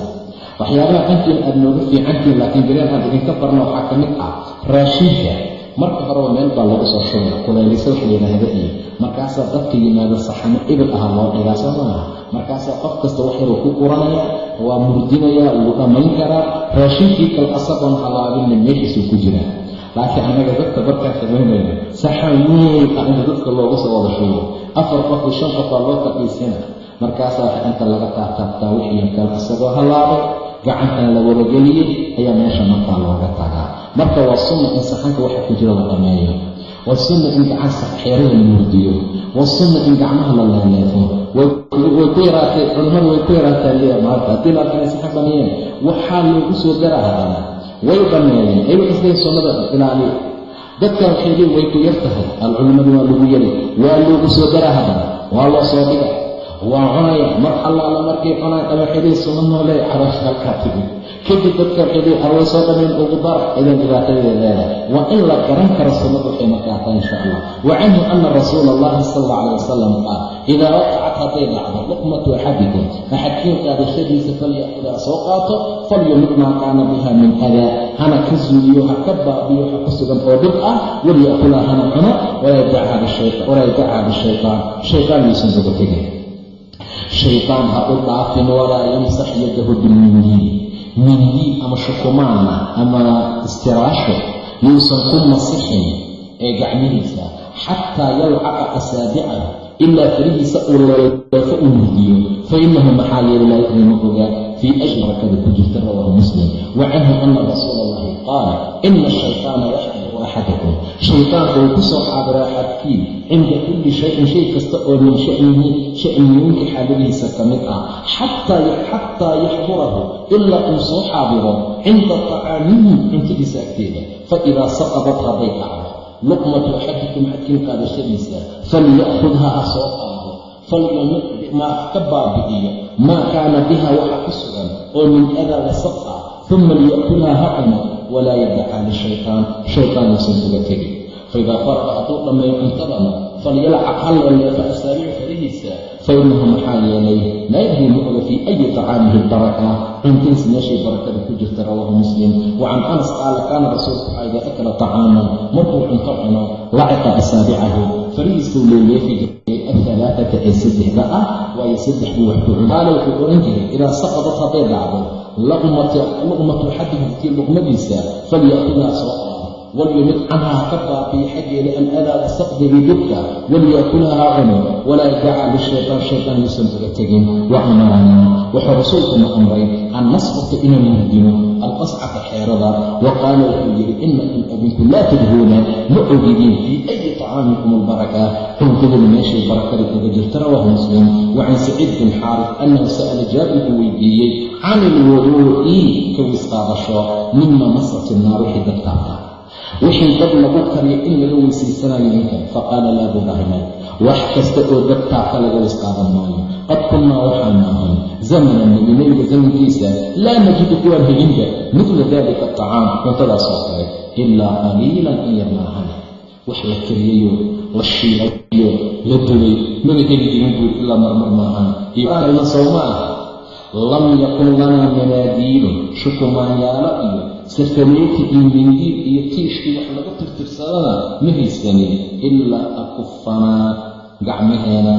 Waxyaabaha dhankiin aad nooga fiicantiin laakiin gareen aan idinka barna waxaa ka mid ah raashinka marka horeba meel baa lagu soo shubaya kulaylaysa wax layidhaahda iyo markaasaa dadka yimaado saxano ibil aha loo dhigaa soo maaha. Markaasaa qof kasta wax yaruu ku quranaya waa murdinaya wuu dhammayn karaa raashinkii kale asagoon halaabinna meeshiisuu ku jiraa laakiin annaga dadka barkaa samaynayna saxan weyn ah dadka loogu soo wada shugo afar qof shan qof baa loo fadhiisana markaasaa inta laga taataabtaa wixii kale isagoo hallaabay gacantana la wadageliyey ayaa meesha markaa looga tagaa. Marka waa sunna in saxanka waxa ku jira la dhameeyo waa sunna in gacan xeerada la murdiyo. Waa sunna in gacmaha la leeleefo way ku yaraatay culimmadu way ku yaraataa liya maanta haddii laakiin saxan sameeyeen waxaa loogu soo daraa hadana way dhameeyeen ay waxay isleeyiin sunnada ilaaliya dadkan waxay leeyiin way ku yar tahay. Waa lagu yari waa loogu soo daraa hadana waa loo soo dhiga waa cunaya mar allaala markay cunaan ama xidhay suma noolee caloosha halkaa tigi kadib dadka xidhay arway soo dhameen ugu dar idan dhibaatadeeda leedahay waa in la garan karo sunnadu waxay markaa tahay insha allah. Wa canhu ana rasuula allahi sal alla calayh wasalam qaal idaa waqacat hadday dhacdo luqmatu axadikum axadkiin qaadashadiisa falyaqudaa soo qaato falyumid maa kaana biha min adaa hana ka zuuliyo ha ka baabiyo ha ku sugan oo dhib ah walya'kulaa hana cuno walaa yadacha bishaytaan shaytaan yuusan uga tegin shaytaan ha u dhaafin walaa yamsax yadahu bilmindiin mindiin ama shukumaana ama istiraasho yuusan ku masixin ee gacmihiisa xataa yalcaqa asaabicahu ilaa farihiisa uu leeleefo u murdiyo fa inahu maxaa yeele laa yadri ma ogaa fii ay barakada ku jirta rawaahu muslim. Wa canhu ana rasuula allahi qaala ina ashaytaana yaxduru axadakum shaytaanka uu ku soo xaadiraa xadkiin cinda kulli shayin shay kasta oo min shanihi sha'niyinka xaaladihiisa ka mid ah xataa yaxdurahu ilaa uu soo xaadiro cinda tacaamihi cuntadiisa agteeda fa idaa saqadat hadday dhacdo luqmatu axadikum xadkiin qaadashadiisa falya'khudha ha soo qaado falyumid maa ka baabi'iyo maa kaana biha waxa ku sugan oo min adaa wasaq ah uma liya'kulha ha cuno walaa yadaca lishaytaan shaytaan uusan uga tegin faidaa faraqa hadduu dhammeeyo cuntadana falyalcaq ha leeleefa asaabicu farihiisa fainahu maxaa yeelay laa yadri ma oga fii ayi tacaamihi baraka cuntiisa meeshay barakada ku jirta rawaahu muslim wa can anas qaala kaana rasuulku waxaa idaa akala tacaaman markuu cunto cuno laciqa asaabicahu farihiisuu leeleefi jiray ee saddexda ah waayo saddex buu wax ku cun qaala wuxuu ohan jiray idaa saqadat hadday dhacdo luqmatu xadiidkii luqmadiisa falya'kulhaa soo qaado walyumid canhaa ka baabiyo xaggeeda aladaa wasaqdigi dhibka walya'kulha ha cuno walaa yadaca lishaytaan shaytaan yuusan uga tegin wa amaranaa wuxuu rasuulkuna amray an nasbata inaan murdino alqascata xeerada wa qaala wuxuu yidhi inakum adinku laa tadhuuna ma ogidiin fii ayi tacaamikum albaraka cuntaduna meeshay barakada uga jirta rawaahu muslim wa can saciid bin xaaris annahu sa'ala jaabir uu weydiiyey can ilwuduu'i ka wisqaadasho mima masat innaar wixii dabtaata wixii dab lagu kariyo in laga weysaysanayo ninkan faqaala laa budahman wax kasta oo dabtaaka laga wisqaadan maayo. Qad kunnaa waxaanu ahay zamana nebi nebiga zamankiisa laa najidu kuwaan helinba midla dalika aطacaam cuntadaas oo kale ilaa qaliilan in yar maahan wax la kariyayo la shiilayo la dubay maba heli jirin buur ilaa marmar maahan. Iyo sowma ah lam yakun lanaa manaadiilun shukumaanyaalo iyo safareeti iyo mindiil iyo tiishkii wax laga tirtirsadana ma haysanin ilaa akufanaa gacmaheena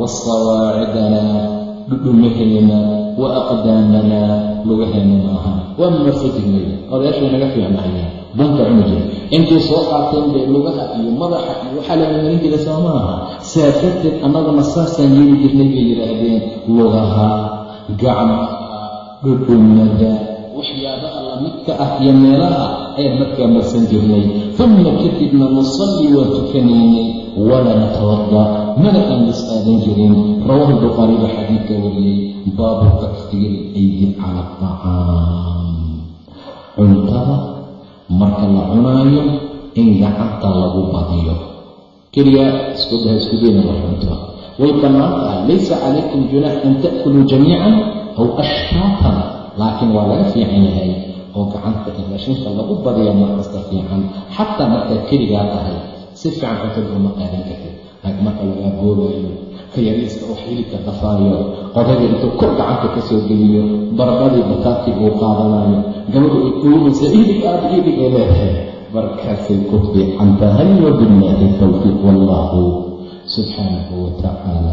wasawaacidanaa dhudhumaheena wa aqdaamanaa lugaheena maaha. Waa mafatigmaya odayaashay naga fiicnahaya bunka cuni jira intay soo qaateen bay lugaha iyo madaxa iyo waxaa la marin jira soo maaha. Saa darteed annaguna saasaan yeeli jirnay bay yidhaahdeen lugaha gacmaha dhudhumada waxyaabaha lamidka ah iyo meelaha ayaan markaa marsan jirnay. Uma kadibna nusalli waan tukanaynay walaa natawada mana aan wisqaadan jirin. Rawaahu bukhaari baa xadiidka wariyey baabu takfiiri aydi cala aطacaam cuntada marka la cunaayo in gacanta lagu badiyo. Keliya iskudaha isku dayna wax way bannaan tahay laysa calaykum junaax an ta'kuluu jamiican aw ashtaatan laakiin waa laga fiican yahay oo gacanta raashinka lagu badiya markasta fiican xataa markaad keligaa tahay si fiican cuntada uma qaadan kartid marka lagaa boobaayo ka yariiska oo xilibka dafaayo qodaga intuu kor gacanta ka geliyo barbadii bataadkii uu qaadanayo gabadhu ay kuumaysa idig aad idig ay leedahay markaasay ku fiican tahay wabillaahi towfiiq wallaahu subxaanahu wa tacaala